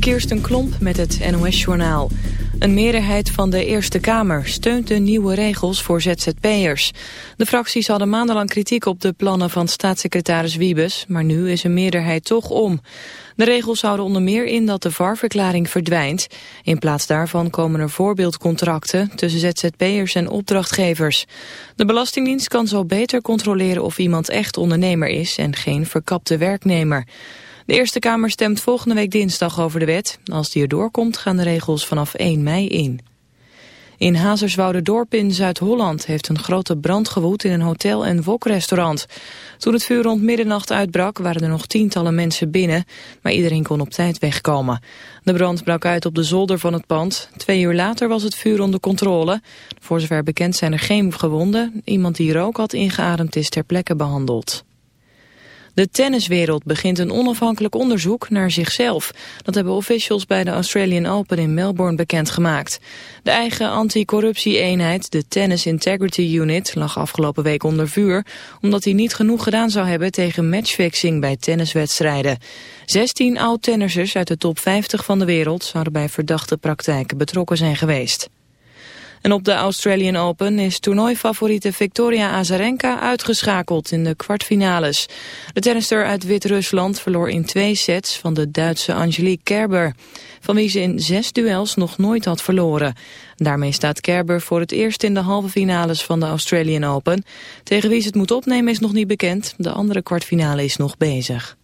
Kirsten Klomp met het NOS-journaal. Een meerderheid van de Eerste Kamer steunt de nieuwe regels voor ZZP'ers. De fracties hadden maandenlang kritiek op de plannen van staatssecretaris Wiebes... maar nu is een meerderheid toch om. De regels houden onder meer in dat de VAR-verklaring verdwijnt. In plaats daarvan komen er voorbeeldcontracten tussen ZZP'ers en opdrachtgevers. De Belastingdienst kan zo beter controleren of iemand echt ondernemer is... en geen verkapte werknemer. De Eerste Kamer stemt volgende week dinsdag over de wet. Als die erdoor komt gaan de regels vanaf 1 mei in. In Hazerswoude-dorp in Zuid-Holland heeft een grote brand gewoed in een hotel- en wokrestaurant. Toen het vuur rond middernacht uitbrak waren er nog tientallen mensen binnen, maar iedereen kon op tijd wegkomen. De brand brak uit op de zolder van het pand. Twee uur later was het vuur onder controle. Voor zover bekend zijn er geen gewonden. Iemand die rook had ingeademd is ter plekke behandeld. De tenniswereld begint een onafhankelijk onderzoek naar zichzelf. Dat hebben officials bij de Australian Open in Melbourne bekendgemaakt. De eigen anticorruptie-eenheid, de Tennis Integrity Unit, lag afgelopen week onder vuur... omdat hij niet genoeg gedaan zou hebben tegen matchfixing bij tenniswedstrijden. 16 oud-tennissers uit de top 50 van de wereld zouden bij verdachte praktijken betrokken zijn geweest. En op de Australian Open is toernooifavoriete Victoria Azarenka uitgeschakeld in de kwartfinales. De tennister uit Wit-Rusland verloor in twee sets van de Duitse Angelique Kerber, van wie ze in zes duels nog nooit had verloren. Daarmee staat Kerber voor het eerst in de halve finales van de Australian Open. Tegen wie ze het moet opnemen is nog niet bekend, de andere kwartfinale is nog bezig.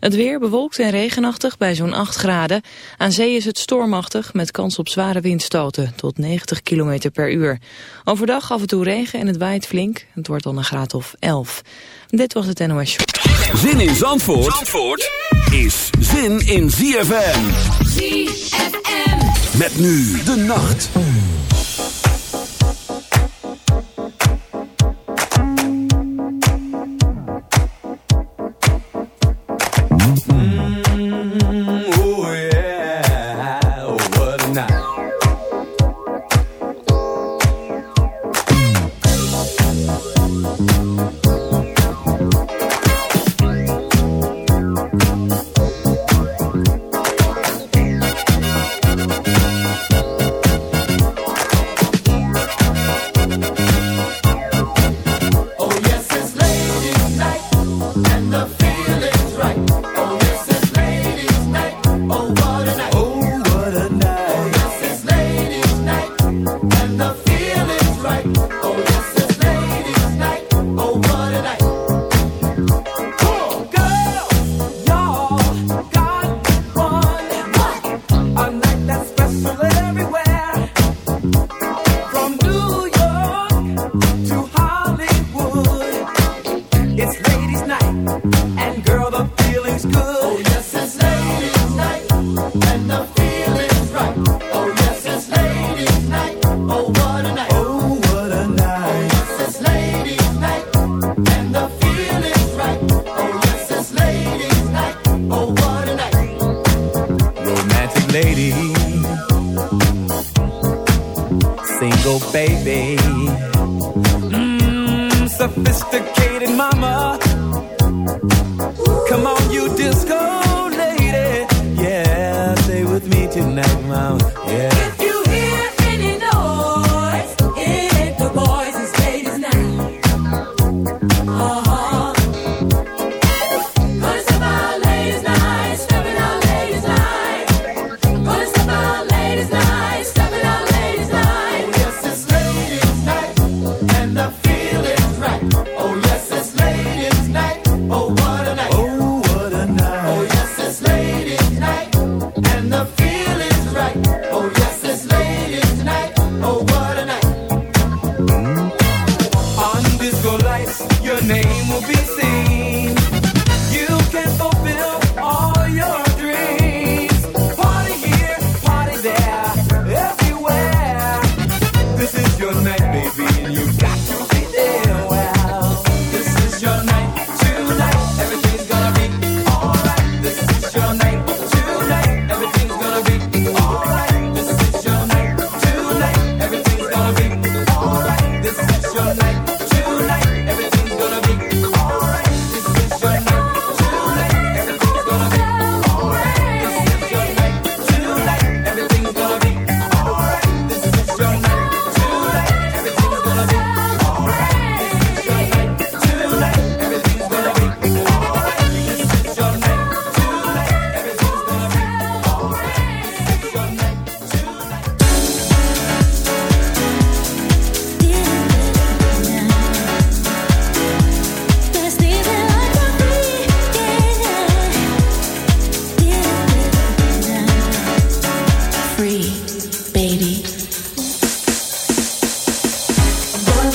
Het weer bewolkt en regenachtig bij zo'n 8 graden. Aan zee is het stormachtig met kans op zware windstoten tot 90 km per uur. Overdag af en toe regen en het waait flink. Het wordt dan een graad of 11. Dit was het NOS Show. Zin in Zandvoort, Zandvoort is zin in ZFM. ZFM. Met nu de nacht.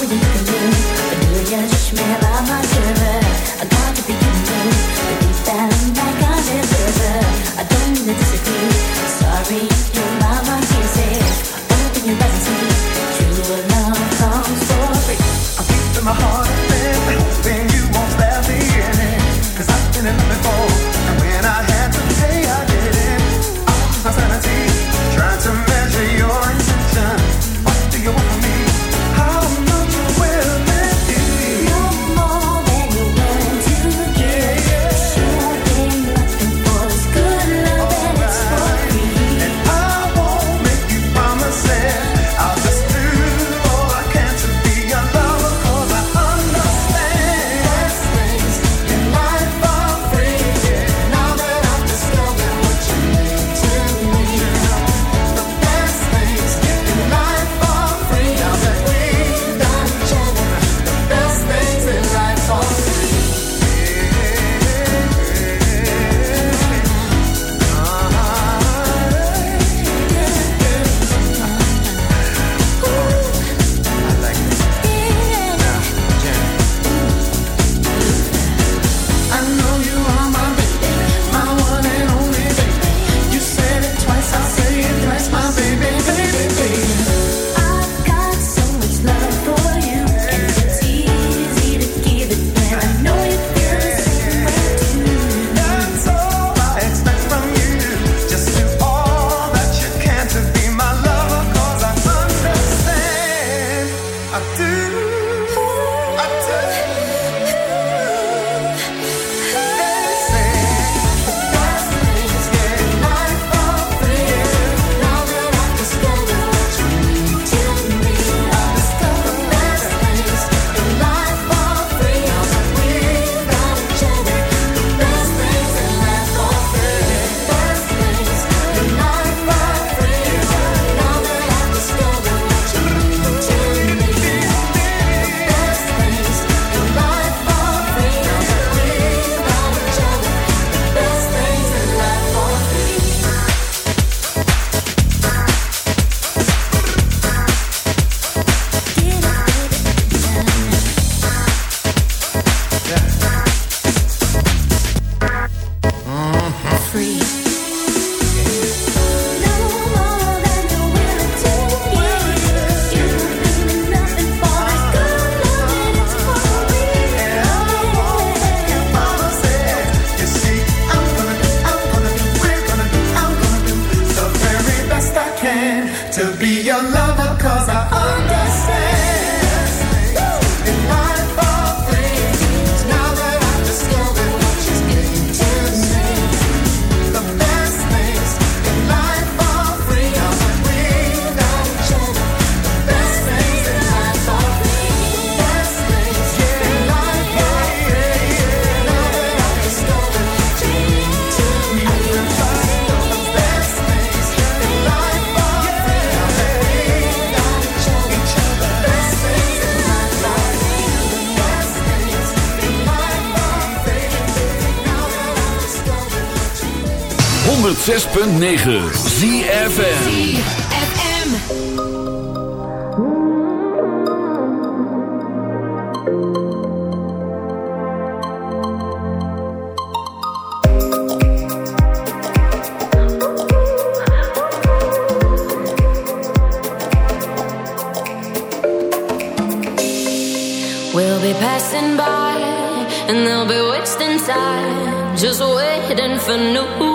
weakness. Do you just smell my 6.9, ZFM FM. We'll be passing by And they'll be wasting inside, Just waiting for new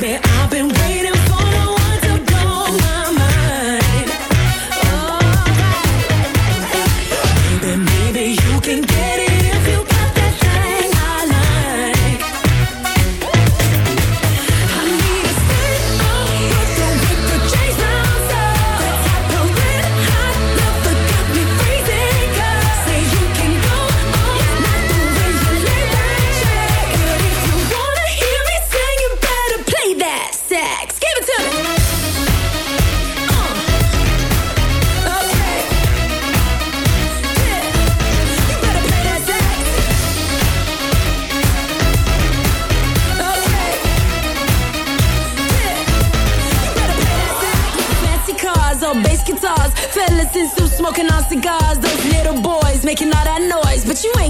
baby, I've been waiting.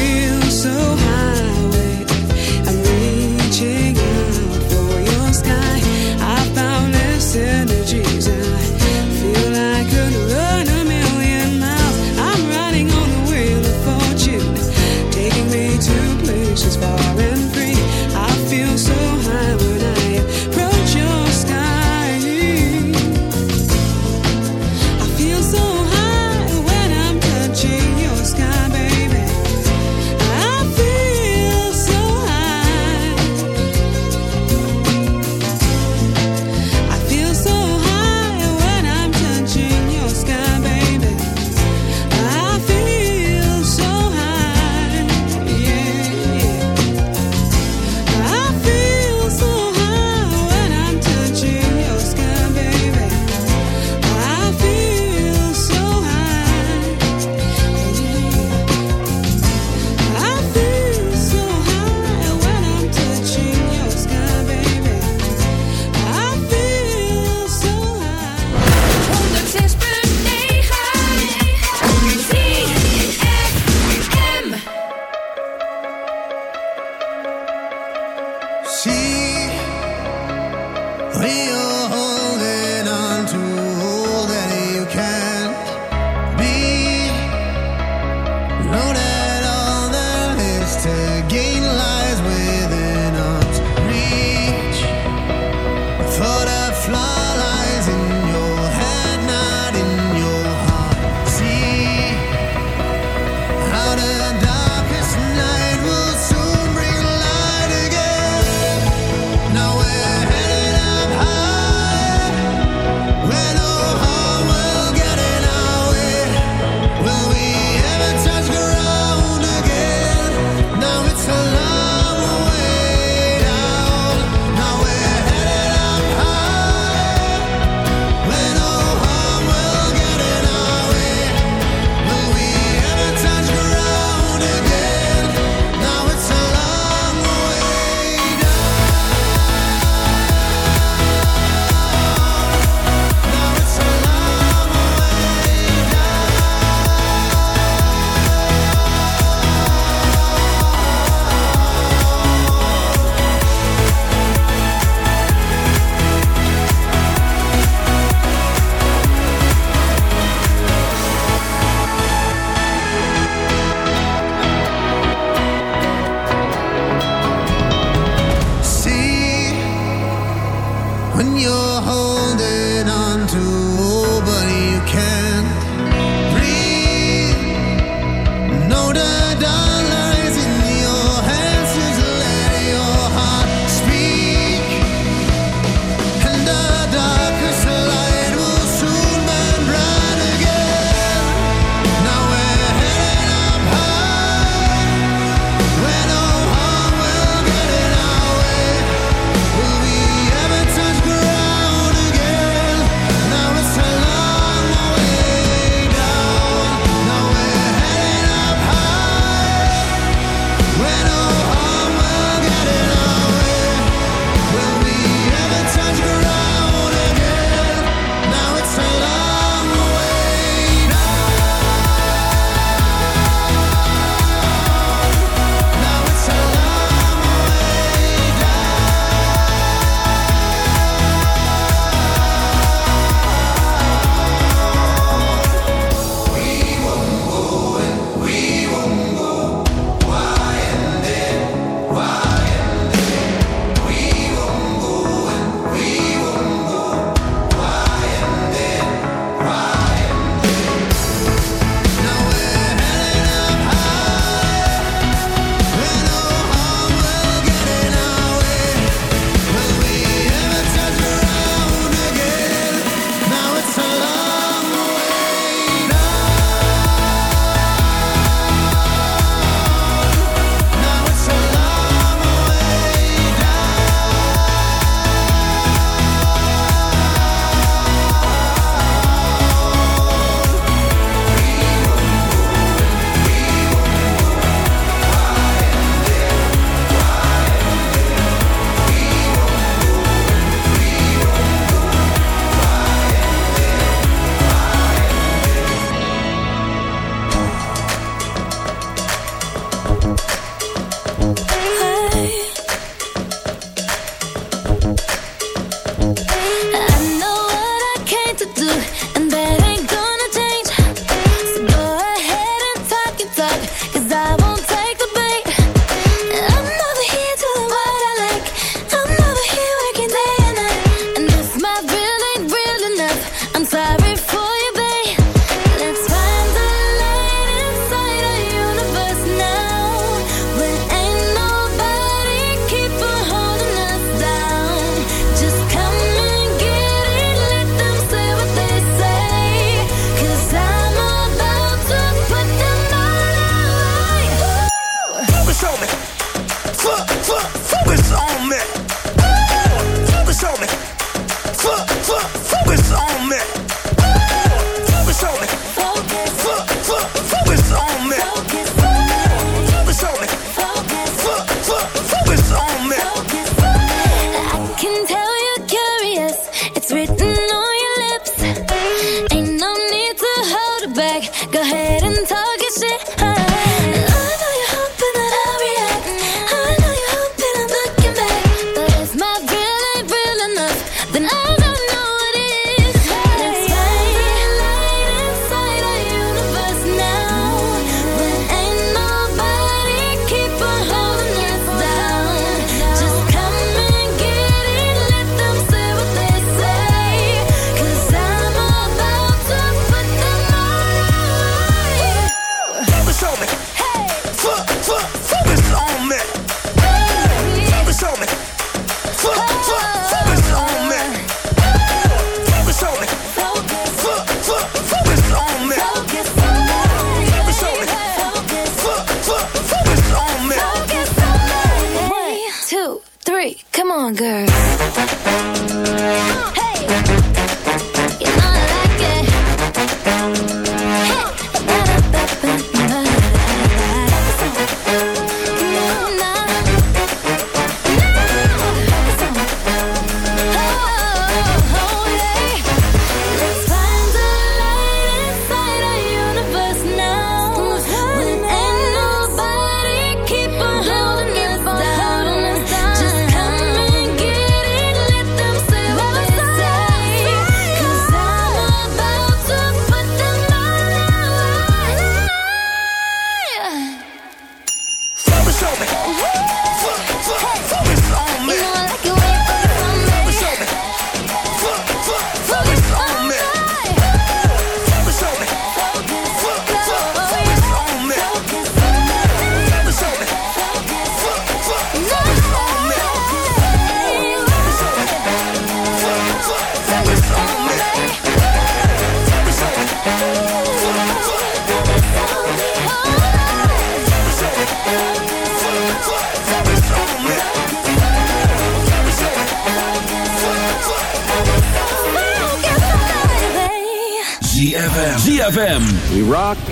feel so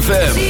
ZFM.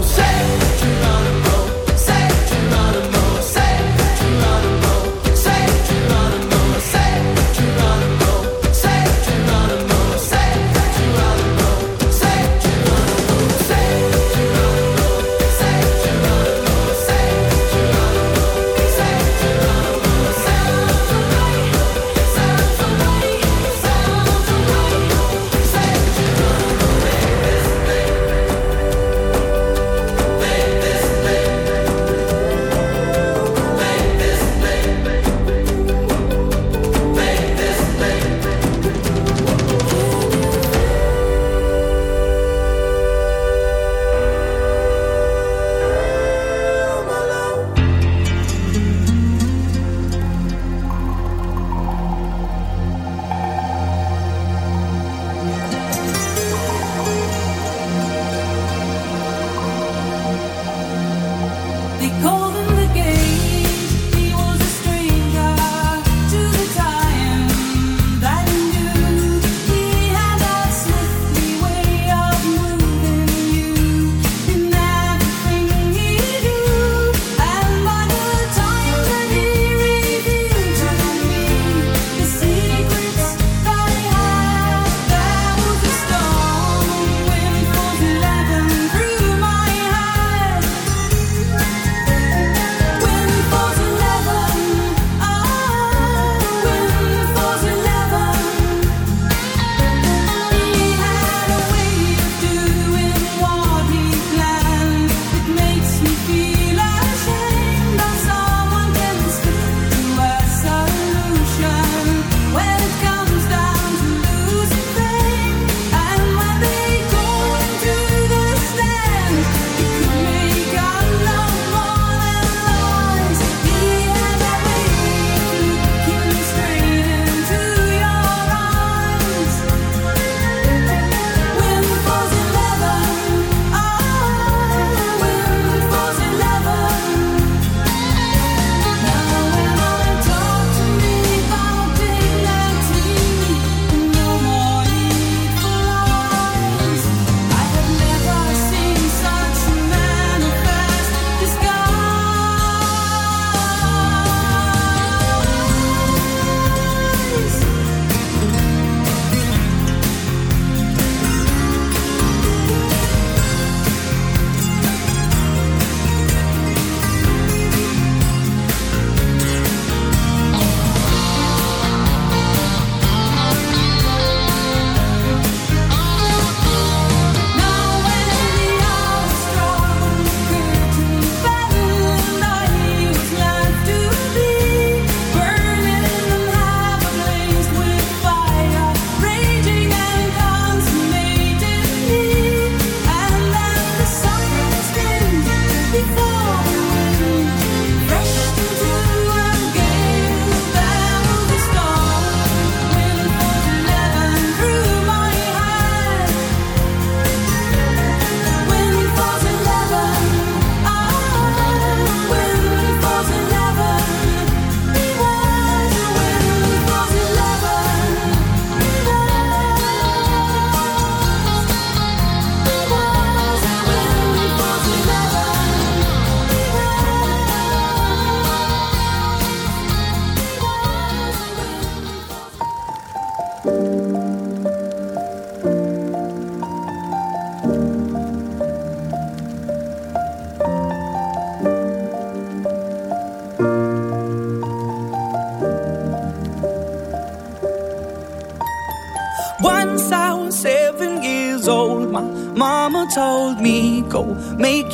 Say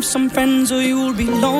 yourself some friends or you'll be lonely.